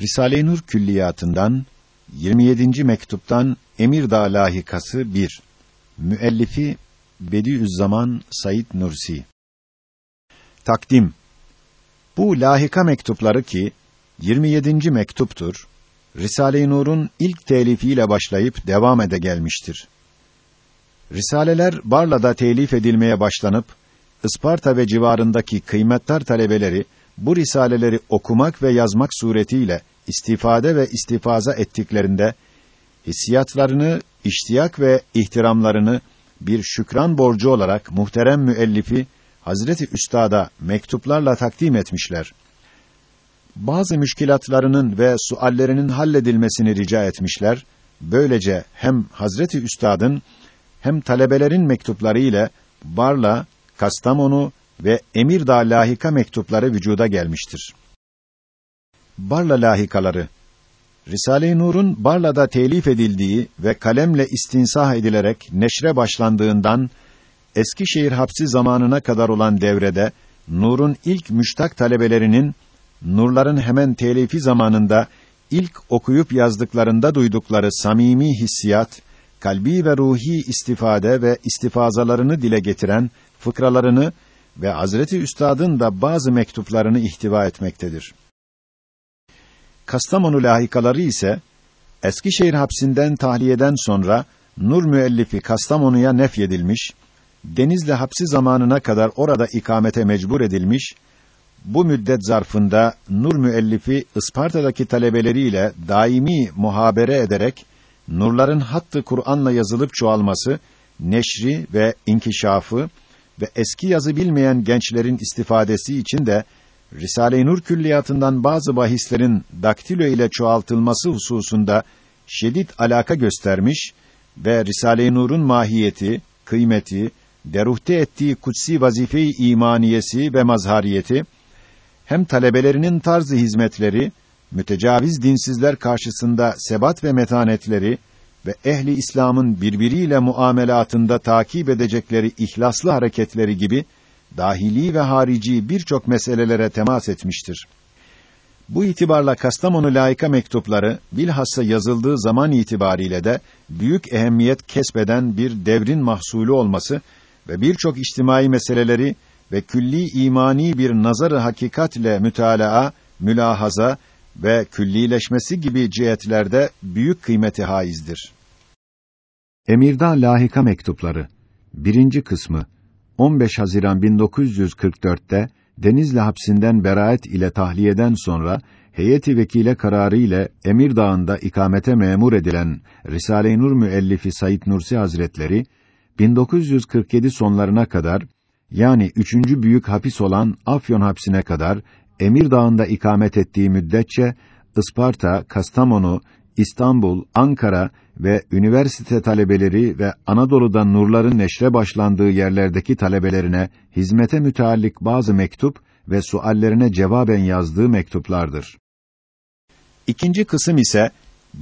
Risale-i Nur külliyatından 27. mektuptan Emirdağ lahikası 1. Müellifi Bediüzzaman Said Nursi. Takdim. Bu lahika mektupları ki 27. mektuptur. Risale-i Nur'un ilk telifiyle başlayıp devam ede gelmiştir. Risaleler Barla'da telif edilmeye başlanıp Isparta ve civarındaki kıymetli talebeleri bu risaleleri okumak ve yazmak suretiyle istifade ve istifaza ettiklerinde hissiyatlarını, iştiyak ve ihtiramlarını bir şükran borcu olarak muhterem müellifi Hazreti Üstad'a mektuplarla takdim etmişler. Bazı müşkilatlarının ve suallerinin halledilmesini rica etmişler. Böylece hem Hazreti Üstad'ın hem talebelerin mektupları ile Barla, Kastamonu ve Emirdağ lahika mektupları vücuda gelmiştir. Barla lahikaları Risale-i Nur'un Barla'da telif edildiği ve kalemle istinsah edilerek neşre başlandığından Eskişehir hapsi zamanına kadar olan devrede Nur'un ilk müştak talebelerinin Nurların hemen telifi zamanında ilk okuyup yazdıklarında duydukları samimi hissiyat, kalbi ve ruhi istifade ve istifazalarını dile getiren fıkralarını ve Hazreti Üstad'ın da bazı mektuplarını ihtiva etmektedir. Kastamonu lahikaları ise Eskişehir hapsinden tahliyeden sonra Nur müellifi Kastamonu'ya nefyedilmiş, Denizli hapsi zamanına kadar orada ikamete mecbur edilmiş, bu müddet zarfında Nur müellifi Isparta'daki talebeleriyle daimi muhabere ederek nurların hattı Kur'an'la yazılıp çoğalması, neşri ve inkişafı ve eski yazı bilmeyen gençlerin istifadesi için de Risale-i Nur külliyatından bazı bahislerin daktilo ile çoğaltılması hususunda şiddet alaka göstermiş ve Risale-i Nur'un mahiyeti, kıymeti, deruhte ettiği kutsi vazife-i imaniyesi ve mazhariyeti hem talebelerinin tarzı hizmetleri, mütecaviz dinsizler karşısında sebat ve metanetleri ve ehli İslam'ın birbiriyle muamelatında takip edecekleri ihlaslı hareketleri gibi dahili ve harici birçok meselelere temas etmiştir. Bu itibarla Kastamonu layıka mektupları bilhassa yazıldığı zaman itibariyle de büyük ehemmiyet kesbeden bir devrin mahsulü olması ve birçok içtimai meseleleri ve külli imani bir nazarı hakikatle mütalaa, mülahaza ve küllileşmesi gibi cihetlerde büyük kıymeti haizdir. Emirdağ Lahika Mektupları Birinci kısmı 15 Haziran 1944'te Denizli hapsinden beraat ile tahliyeden sonra heyeti vekile kararı ile Emirdağ'ında ikamete memur edilen Risale-i Nur müellifi Said Nursi Hazretleri 1947 sonlarına kadar yani üçüncü büyük hapis olan Afyon hapsine kadar Emirdağ'ında ikamet ettiği müddetçe Isparta, Kastamonu, İstanbul, Ankara ve üniversite talebeleri ve Anadolu'dan nurların neşre başlandığı yerlerdeki talebelerine hizmete müteallik bazı mektup ve suallerine cevaben yazdığı mektuplardır. İkinci kısım ise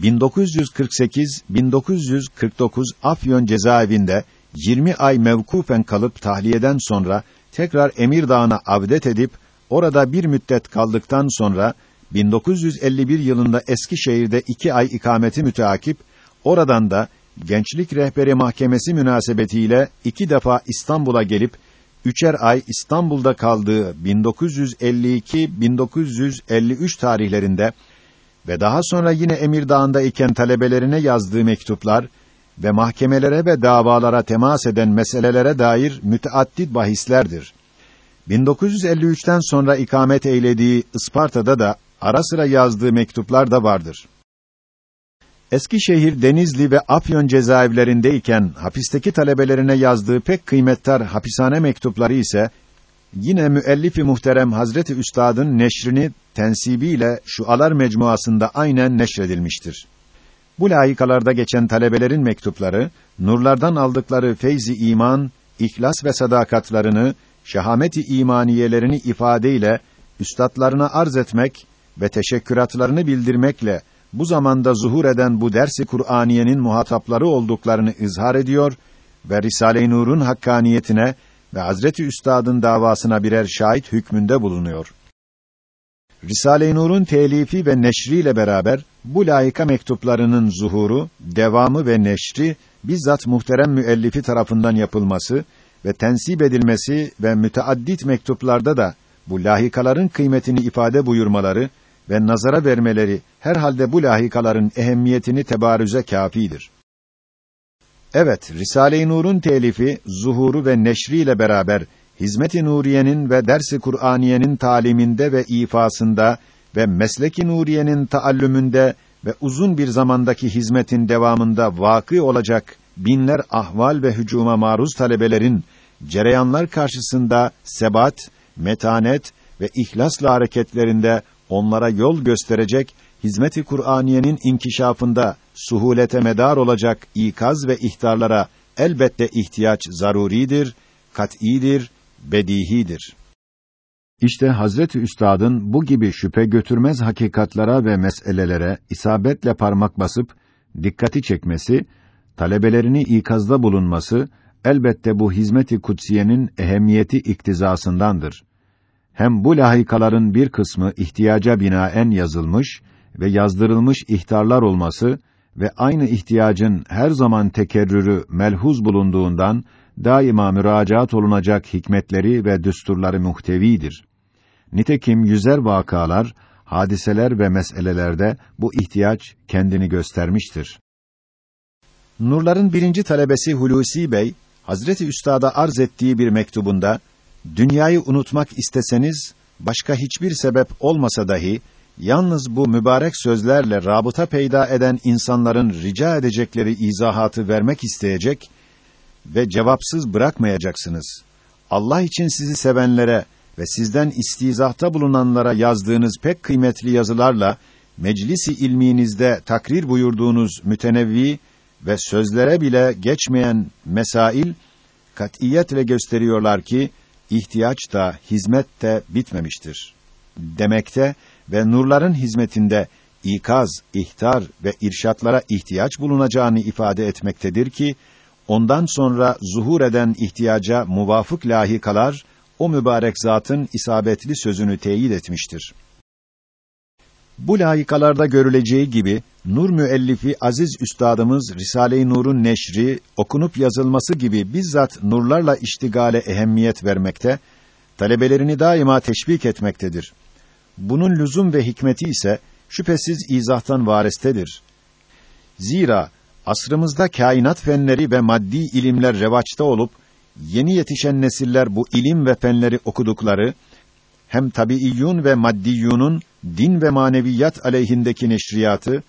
1948-1949 Afyon cezaevinde 20 ay mevkufen kalıp tahliyeden sonra tekrar Emirdağ'ına avdet edip orada bir müddet kaldıktan sonra 1951 yılında Eskişehir'de iki ay ikameti müteakip, oradan da Gençlik Rehberi Mahkemesi münasebetiyle iki defa İstanbul'a gelip üçer ay İstanbul'da kaldığı 1952-1953 tarihlerinde ve daha sonra yine Emirdağ'ında iken talebelerine yazdığı mektuplar ve mahkemelere ve davalara temas eden meselelere dair müteaddit bahislerdir. 1953'ten sonra ikamet eylediği Isparta'da da ara sıra yazdığı mektuplar da vardır. Eskişehir, Denizli ve Afyon cezaevlerindeyken hapisteki talebelerine yazdığı pek kıymetli hapishane mektupları ise yine müellifi muhterem Hazreti Üstad'ın neşrini tensibiyle şu alar mecmuasında aynen neşredilmiştir. Bu layıkalarda geçen talebelerin mektupları, nurlardan aldıkları feyzi iman, ihlas ve sadakatlarını, şehameti imaniyelerini ifadeyle üstadlarına arz etmek ve teşekküratlarını bildirmekle bu zamanda zuhur eden bu dersi Kur'aniyenin muhatapları olduklarını izhar ediyor ve Risale-i Nur'un hakkaniyetine ve Hazreti Üstad'ın davasına birer şahit hükmünde bulunuyor. Risale-i Nur'un telifi ve neşriyle beraber bu layıka mektuplarının zuhuru, devamı ve neşri bizzat muhterem müellifi tarafından yapılması ve tensip edilmesi ve müteaddit mektuplarda da bu lahikaların kıymetini ifade buyurmaları ve nazara vermeleri herhalde bu lahikaların ehemmiyetini tebarüze kâfidir. Evet, Risale-i Nur'un telifi, zuhuru ve neşriyle beraber Hizmet-i Nuriye'nin ve ders-i Kur'aniye'nin taliminde ve ifasında ve meslek-i Nuriye'nin taallümünde ve uzun bir zamandaki hizmetin devamında vakı olacak binler ahval ve hücuma maruz talebelerin cereyanlar karşısında sebat, metanet ve ihlasla hareketlerinde onlara yol gösterecek hizmet-i Kur'aniyenin inkişafında suhulete medar olacak ikaz ve ihtarlara elbette ihtiyaç zaruridir, kat'idir, bedihidir. İşte Hazreti Üstad'ın bu gibi şüphe götürmez hakikatlara ve meselelere isabetle parmak basıp dikkati çekmesi, talebelerini ikazda bulunması elbette bu hizmeti kutsiyenin ehemmiyeti iktizasındandır. Hem bu lahikaların bir kısmı ihtiyaca binaen yazılmış ve yazdırılmış ihtarlar olması ve aynı ihtiyacın her zaman tekerrürü melhuz bulunduğundan daima müracaat olunacak hikmetleri ve düsturları muhtevidir. Nitekim yüzer vakalar, hadiseler ve meselelerde bu ihtiyaç kendini göstermiştir. Nurların birinci talebesi Hulusi Bey, Hazreti Üstad'a arz ettiği bir mektubunda, dünyayı unutmak isteseniz, başka hiçbir sebep olmasa dahi, yalnız bu mübarek sözlerle rabıta peyda eden insanların rica edecekleri izahatı vermek isteyecek ve cevapsız bırakmayacaksınız. Allah için sizi sevenlere ve sizden istizahta bulunanlara yazdığınız pek kıymetli yazılarla meclisi ilminizde takrir buyurduğunuz mütenevvi ve sözlere bile geçmeyen mesail katiyetle gösteriyorlar ki ihtiyaç da hizmet de bitmemiştir. Demekte ve nurların hizmetinde ikaz, ihtar ve irşatlara ihtiyaç bulunacağını ifade etmektedir ki ondan sonra zuhur eden ihtiyaca muvafık lahikalar o mübarek zatın isabetli sözünü teyit etmiştir. Bu layıkalarda görüleceği gibi Nur müellifi aziz üstadımız Risale-i Nur'un neşri, okunup yazılması gibi bizzat nurlarla iştigale ehemmiyet vermekte, talebelerini daima teşvik etmektedir. Bunun lüzum ve hikmeti ise şüphesiz izahtan varistedir. Zira asrımızda kainat fenleri ve maddi ilimler revaçta olup yeni yetişen nesiller bu ilim ve fenleri okudukları hem tabiiyyun ve maddiyunun din ve maneviyat aleyhindeki neşriyatı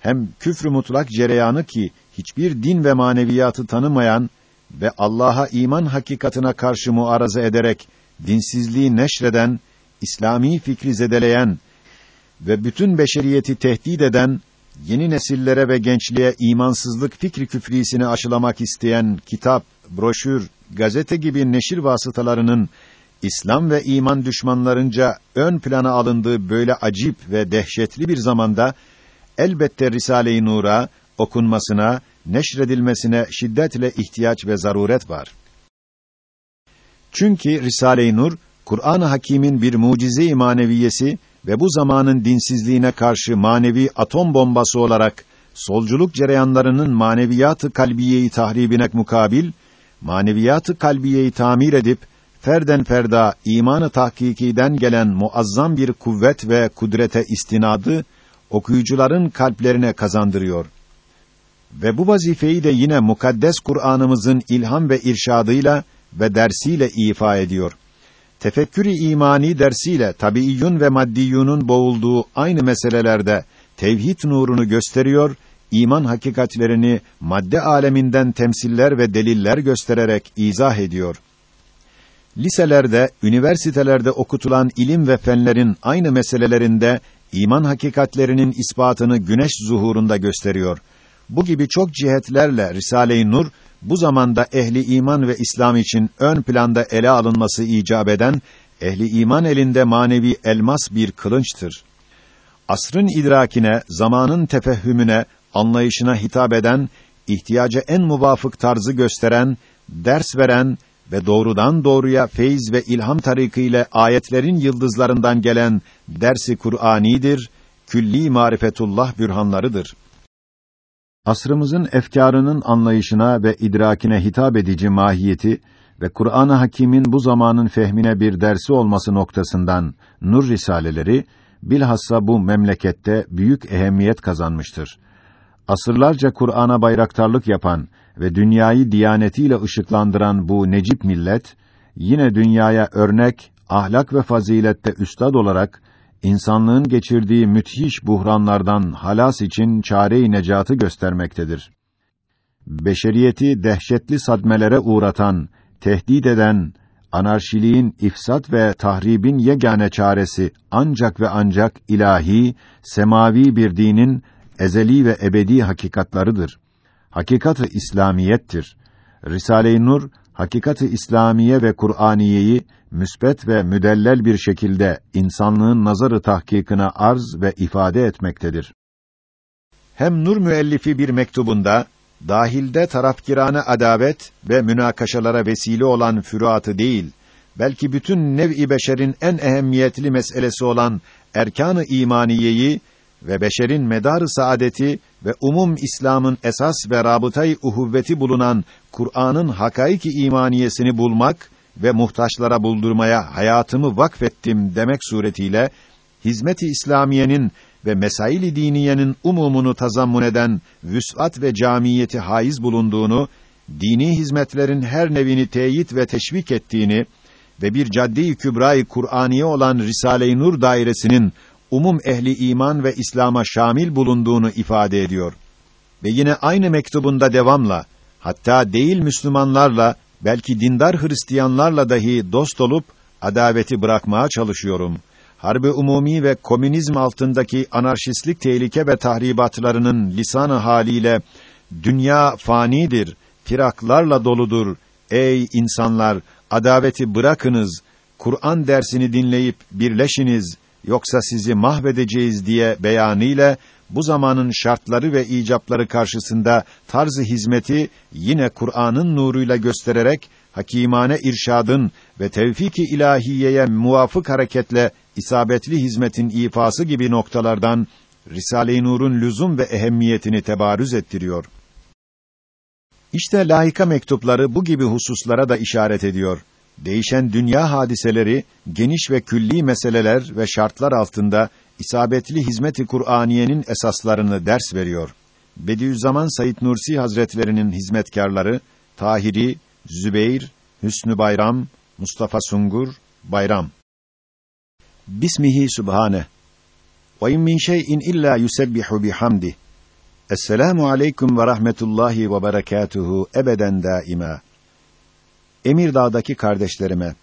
hem küfrü mutlak cereyanı ki hiçbir din ve maneviyatı tanımayan ve Allah'a iman hakikatına karşı muaraza ederek dinsizliği neşreden, İslami fikri zedeleyen ve bütün beşeriyeti tehdit eden yeni nesillere ve gençliğe imansızlık fikri küfrisini aşılamak isteyen kitap, broşür, gazete gibi neşir vasıtalarının İslam ve iman düşmanlarınca ön plana alındığı böyle acip ve dehşetli bir zamanda elbette Risale-i Nur'a okunmasına, neşredilmesine şiddetle ihtiyaç ve zaruret var. Çünkü Risale-i Nur Kur'an-ı Hakîm'in bir mucize-i maneviyesi ve bu zamanın dinsizliğine karşı manevi atom bombası olarak solculuk cereyanlarının maneviyatı kalbiyeyi tahribine mukabil maneviyatı kalbiyeyi tamir edip ferden ferda imanı tahkikiden gelen muazzam bir kuvvet ve kudrete istinadı okuyucuların kalplerine kazandırıyor. Ve bu vazifeyi de yine mukaddes Kur'an'ımızın ilham ve irşadıyla ve dersiyle ifa ediyor. Tefekkürü imani dersiyle tabiiyyun ve maddiyunun boğulduğu aynı meselelerde tevhid nurunu gösteriyor, iman hakikatlerini madde aleminden temsiller ve deliller göstererek izah ediyor. Liselerde, üniversitelerde okutulan ilim ve fenlerin aynı meselelerinde iman hakikatlerinin ispatını güneş zuhurunda gösteriyor. Bu gibi çok cihetlerle Risale-i Nur bu zamanda ehli iman ve İslam için ön planda ele alınması icap eden ehli iman elinde manevi elmas bir kılınçtır. Asrın idrakine, zamanın tefehhümüne, anlayışına hitap eden, ihtiyaca en muvafık tarzı gösteren, ders veren ve doğrudan doğruya feyz ve ilham tarikı ile ayetlerin yıldızlarından gelen dersi Kur'anidir, külli marifetullah bürhanlarıdır. Asrımızın efkarının anlayışına ve idrakine hitap edici mahiyeti ve Kur'an-ı Hakîm'in bu zamanın fehmine bir dersi olması noktasından nur risaleleri bilhassa bu memlekette büyük ehemmiyet kazanmıştır. Asırlarca Kur'an'a bayraktarlık yapan ve dünyayı diyanetiyle ışıklandıran bu necip millet yine dünyaya örnek, ahlak ve fazilette üstad olarak insanlığın geçirdiği müthiş buhranlardan halas için çare-i necatı göstermektedir. Beşeriyeti dehşetli sadmelere uğratan, tehdit eden anarşiliğin ifsat ve tahribin yegane çaresi ancak ve ancak ilahi, semavi bir dinin ezeli ve ebedi hakikatlarıdır. Hakikatı İslamiyettir. Risale-i Nur hakikati İslamiye ve Kur'aniyeyi müsbet ve müdellel bir şekilde insanlığın nazarı tahkikine arz ve ifade etmektedir. Hem Nur müellifi bir mektubunda dahilde tarafkirane adavet ve münakaşalara vesile olan füruatı değil, belki bütün nev-i beşerin en ehemmiyetli meselesi olan erkan-ı imaniyeyi ve beşerin medarı saadeti ve umum İslam'ın esas ve rabıtayı uhuvveti bulunan Kur'an'ın hakaiki imaniyesini bulmak ve muhtaçlara buldurmaya hayatımı vakfettim demek suretiyle hizmet-i İslamiyenin ve mesail-i diniyenin umumunu tazammun eden vüs'at ve camiyeti haiz bulunduğunu, dini hizmetlerin her nevini teyit ve teşvik ettiğini ve bir caddi-i kübra-i Kur'aniye olan Risale-i Nur dairesinin umum ehli iman ve İslam'a şamil bulunduğunu ifade ediyor. Ve yine aynı mektubunda devamla, hatta değil Müslümanlarla, belki dindar Hristiyanlarla dahi dost olup, adaveti bırakmaya çalışıyorum. Harbi umumi ve komünizm altındaki anarşistlik tehlike ve tahribatlarının lisanı haliyle, dünya fanidir, firaklarla doludur. Ey insanlar, adaveti bırakınız, Kur'an dersini dinleyip birleşiniz, yoksa sizi mahvedeceğiz diye beyanıyla bu zamanın şartları ve icapları karşısında tarzı hizmeti yine Kur'an'ın nuruyla göstererek hakimane irşadın ve tevfik-i ilahiyeye muvafık hareketle isabetli hizmetin ifası gibi noktalardan Risale-i Nur'un lüzum ve ehemmiyetini tebarüz ettiriyor. İşte laika mektupları bu gibi hususlara da işaret ediyor değişen dünya hadiseleri, geniş ve külli meseleler ve şartlar altında isabetli hizmet-i Kur'aniyenin esaslarını ders veriyor. Bediüzzaman Said Nursi Hazretlerinin hizmetkarları Tahiri, Zübeyr, Hüsnü Bayram, Mustafa Sungur, Bayram. Bismihi Subhane. Ve in min şey'in illa yusebbihu bihamdi. Esselamu aleyküm ve rahmetullahi ve berekatuhu ebeden daima. Emirdağ'daki kardeşlerime,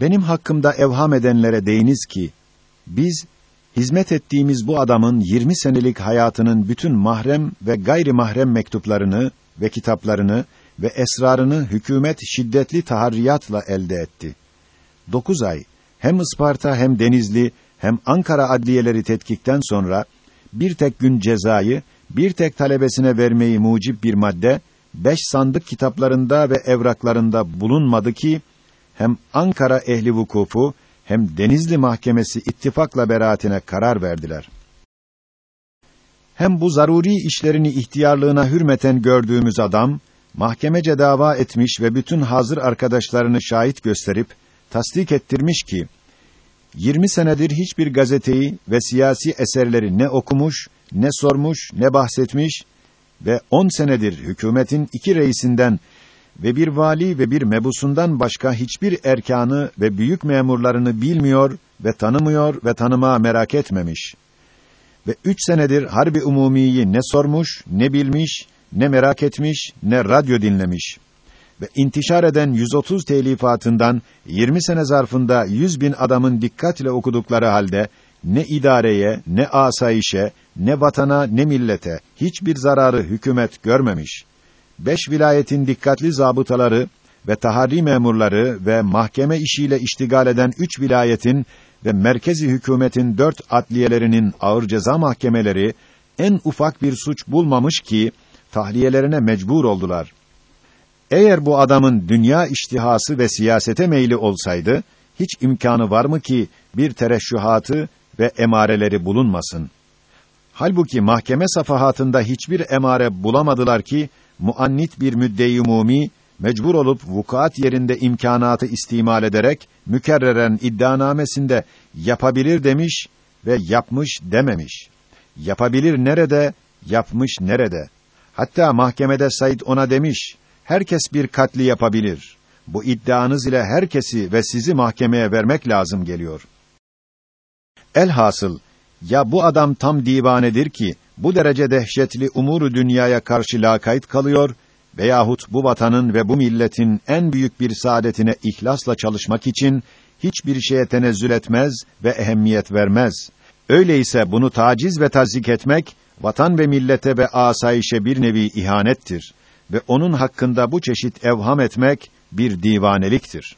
benim hakkımda evham edenlere deyiniz ki, biz, hizmet ettiğimiz bu adamın 20 senelik hayatının bütün mahrem ve gayri mahrem mektuplarını ve kitaplarını ve esrarını hükümet şiddetli taharriyatla elde etti. Dokuz ay, hem Isparta hem Denizli hem Ankara adliyeleri tetkikten sonra, bir tek gün cezayı, bir tek talebesine vermeyi mucib bir madde, beş sandık kitaplarında ve evraklarında bulunmadı ki, hem Ankara ehli vukufu, hem Denizli Mahkemesi ittifakla beraatine karar verdiler. Hem bu zaruri işlerini ihtiyarlığına hürmeten gördüğümüz adam, mahkemece dava etmiş ve bütün hazır arkadaşlarını şahit gösterip, tasdik ettirmiş ki, 20 senedir hiçbir gazeteyi ve siyasi eserleri ne okumuş, ne sormuş, ne bahsetmiş ve on senedir hükümetin iki reisinden ve bir vali ve bir mebusundan başka hiçbir erkanı ve büyük memurlarını bilmiyor ve tanımıyor ve tanıma merak etmemiş. Ve üç senedir harbi umumiyi ne sormuş, ne bilmiş, ne merak etmiş, ne radyo dinlemiş. Ve intişar eden 130 telifatından 20 sene zarfında 100 bin adamın dikkatle okudukları halde ne idareye, ne asayişe, ne vatana, ne millete hiçbir zararı hükümet görmemiş. Beş vilayetin dikkatli zabıtaları ve taharri memurları ve mahkeme işiyle iştigal eden üç vilayetin ve merkezi hükümetin dört adliyelerinin ağır ceza mahkemeleri en ufak bir suç bulmamış ki tahliyelerine mecbur oldular. Eğer bu adamın dünya iştihası ve siyasete meyli olsaydı, hiç imkanı var mı ki bir tereşşühatı ve emareleri bulunmasın? Halbuki mahkeme safahatında hiçbir emare bulamadılar ki muannit bir müdde-i umumi mecbur olup vukuat yerinde imkanatı istimal ederek mükerreren iddianamesinde yapabilir demiş ve yapmış dememiş. Yapabilir nerede, yapmış nerede? Hatta mahkemede Said ona demiş, herkes bir katli yapabilir. Bu iddianız ile herkesi ve sizi mahkemeye vermek lazım geliyor. Elhasıl, ya bu adam tam divanedir ki, bu derece dehşetli umuru dünyaya karşı lakayt kalıyor veyahut bu vatanın ve bu milletin en büyük bir saadetine ihlasla çalışmak için hiçbir şeye tenezzül etmez ve ehemmiyet vermez. Öyleyse bunu taciz ve tazik etmek vatan ve millete ve asayişe bir nevi ihanettir ve onun hakkında bu çeşit evham etmek bir divaneliktir.